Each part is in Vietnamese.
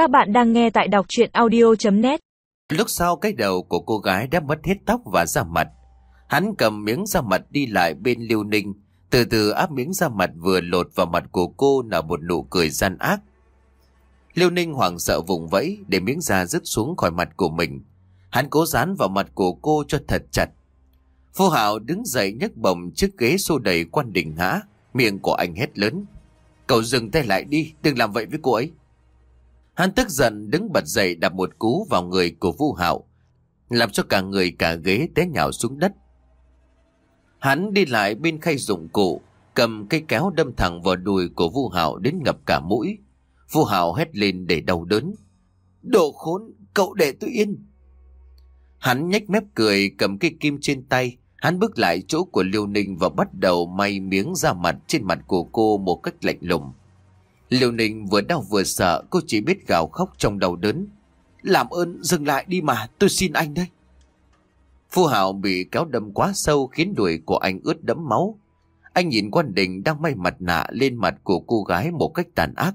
Các bạn đang nghe tại đọc chuyện audio.net Lúc sau cái đầu của cô gái đã mất hết tóc và da mặt. Hắn cầm miếng da mặt đi lại bên Lưu Ninh, từ từ áp miếng da mặt vừa lột vào mặt của cô là một nụ cười gian ác. Lưu Ninh hoảng sợ vùng vẫy để miếng da rứt xuống khỏi mặt của mình. Hắn cố dán vào mặt của cô cho thật chặt. Phu Hạo đứng dậy nhấc bổng chiếc ghế xô đầy quan đình ngã, miệng của anh hét lớn. Cậu dừng tay lại đi, đừng làm vậy với cô ấy. Hắn tức giận đứng bật dậy đạp một cú vào người của Vu Hạo, làm cho cả người cả ghế té nhào xuống đất. Hắn đi lại bên khay dụng cụ, cầm cây kéo đâm thẳng vào đùi của Vu Hạo đến ngập cả mũi. Vu Hạo hét lên để đau đớn. Đồ khốn, cậu để tôi yên. Hắn nhếch mép cười cầm cây kim trên tay, hắn bước lại chỗ của Liêu Ninh và bắt đầu may miếng da mặt trên mặt của cô một cách lạnh lùng. Liêu Ninh vừa đau vừa sợ, cô chỉ biết gào khóc trong đầu đớn. Làm ơn dừng lại đi mà, tôi xin anh đây. Phu Hạo bị kéo đâm quá sâu khiến đuổi của anh ướt đẫm máu. Anh nhìn quan đình đang may mặt nạ lên mặt của cô gái một cách tàn ác.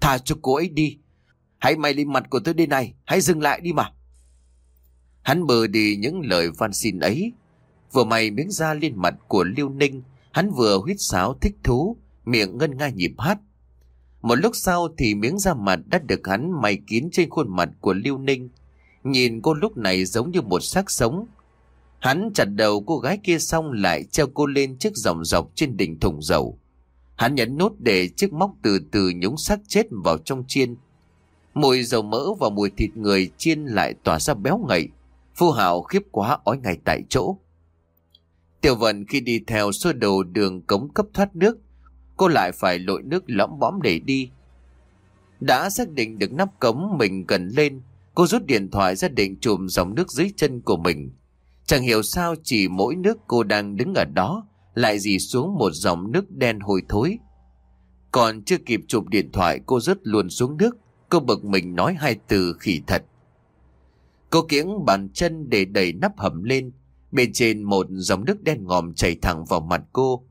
Thả cho cô ấy đi. Hãy may lên mặt của tôi đây này, hãy dừng lại đi mà. Hắn bờ đi những lời van xin ấy. Vừa mày miếng da lên mặt của Liêu Ninh, hắn vừa huyết sáo thích thú, miệng ngân nga nhịp hát. Một lúc sau thì miếng da mặt đã được hắn may kín trên khuôn mặt của Lưu Ninh. Nhìn cô lúc này giống như một xác sống. Hắn chặt đầu cô gái kia xong lại treo cô lên chiếc dòng dọc trên đỉnh thùng dầu. Hắn nhấn nút để chiếc móc từ từ nhúng xác chết vào trong chiên. Mùi dầu mỡ và mùi thịt người chiên lại tỏa ra béo ngậy. Phu Hạo khiếp quá ói ngay tại chỗ. Tiểu vận khi đi theo sơ đồ đường cống cấp thoát nước, cô lại phải lội nước lõm bõm để đi. Đã xác định được nắp cống mình cần lên, cô rút điện thoại ra định chùm dòng nước dưới chân của mình. Chẳng hiểu sao chỉ mỗi nước cô đang đứng ở đó lại dì xuống một dòng nước đen hôi thối. Còn chưa kịp chụp điện thoại cô rớt luôn xuống nước, cô bực mình nói hai từ khỉ thật. Cô kiễng bàn chân để đẩy nắp hầm lên, bên trên một dòng nước đen ngòm chảy thẳng vào mặt cô.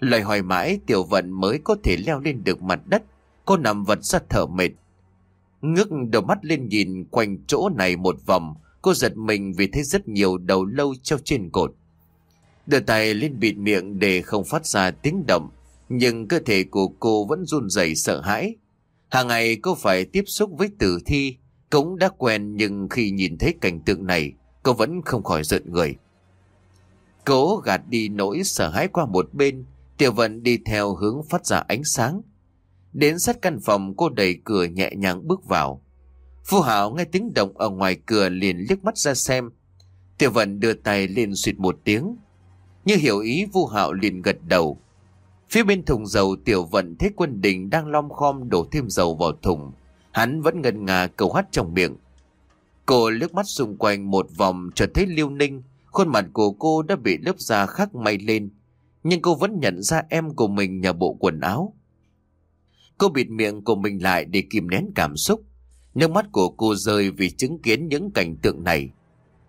Lời hỏi mãi tiểu vận mới có thể leo lên được mặt đất, cô nằm vật ra thở mệt. Ngước đầu mắt lên nhìn quanh chỗ này một vòng, cô giật mình vì thấy rất nhiều đầu lâu treo trên cột. Đưa tay lên bịt miệng để không phát ra tiếng động, nhưng cơ thể của cô vẫn run rẩy sợ hãi. Hàng ngày cô phải tiếp xúc với tử thi, cũng đã quen nhưng khi nhìn thấy cảnh tượng này, cô vẫn không khỏi giận người. Cố gạt đi nỗi sợ hãi qua một bên, tiểu vận đi theo hướng phát ra ánh sáng. Đến sát căn phòng, cô đẩy cửa nhẹ nhàng bước vào. Phu Hảo nghe tiếng động ở ngoài cửa liền liếc mắt ra xem. Tiểu vận đưa tay lên suyệt một tiếng. Như hiểu ý, Vu Hạo liền gật đầu. Phía bên thùng dầu, tiểu vận thấy quân đình đang lom khom đổ thêm dầu vào thùng. Hắn vẫn ngân ngà cầu hát trong miệng. Cô lướt mắt xung quanh một vòng, chợt thấy Liêu Ninh. Khuôn mặt của cô đã bị lớp da khác may lên. Nhưng cô vẫn nhận ra em của mình nhờ bộ quần áo. Cô bịt miệng của mình lại để kìm nén cảm xúc. Nước mắt của cô rơi vì chứng kiến những cảnh tượng này.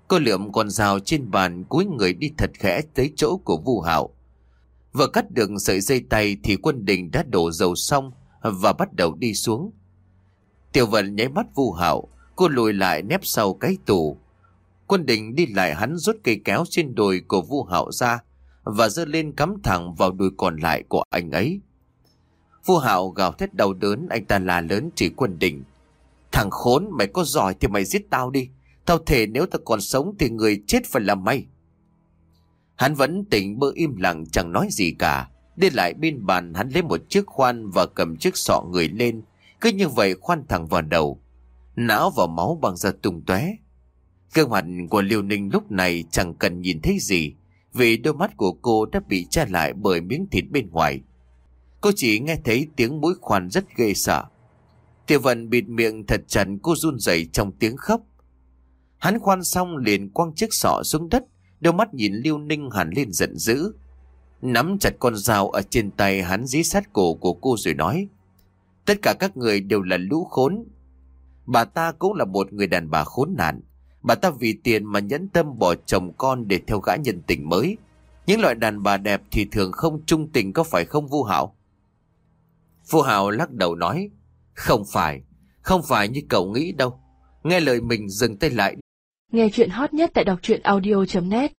Cô lượm con dao trên bàn cúi người đi thật khẽ tới chỗ của Vu Hạo. Vừa cắt được sợi dây tay thì quân đình đã đổ dầu xong và bắt đầu đi xuống. Tiểu vận nháy mắt Vu Hạo, cô lùi lại nép sau cái tủ. Quân đình đi lại hắn rút cây kéo trên đồi của Vu Hạo ra và giơ lên cắm thẳng vào đùi còn lại của anh ấy. Vua Hạo gào thét đau đớn, anh ta la lớn chỉ quân Đỉnh: Thằng khốn, mày có giỏi thì mày giết tao đi. Tao thể nếu tao còn sống thì người chết phải là mày. Hắn vẫn tỉnh bơ im lặng chẳng nói gì cả. Đi lại bên bàn hắn lấy một chiếc khoan và cầm chiếc sọ người lên. Cứ như vậy khoan thẳng vào đầu. Não và máu bằng ra tung tóe. Gương mặt của Liêu Ninh lúc này chẳng cần nhìn thấy gì. Vì đôi mắt của cô đã bị che lại bởi miếng thịt bên ngoài. Cô chỉ nghe thấy tiếng mũi khoan rất ghê sợ. Tiểu vận bịt miệng thật chặt cô run rẩy trong tiếng khóc. Hắn khoan xong liền quăng chiếc sọ xuống đất, đôi mắt nhìn Lưu Ninh hẳn lên giận dữ. Nắm chặt con dao ở trên tay hắn dí sát cổ của cô rồi nói. Tất cả các người đều là lũ khốn. Bà ta cũng là một người đàn bà khốn nạn. Bà ta vì tiền mà nhẫn tâm bỏ chồng con để theo gã nhân tình mới. Những loại đàn bà đẹp thì thường không trung tình có phải không, Vu Hảo? Vu Hảo lắc đầu nói. Không phải. Không phải như cậu nghĩ đâu. Nghe lời mình dừng tay lại. Nghe chuyện hot nhất tại đọc truyện audio.net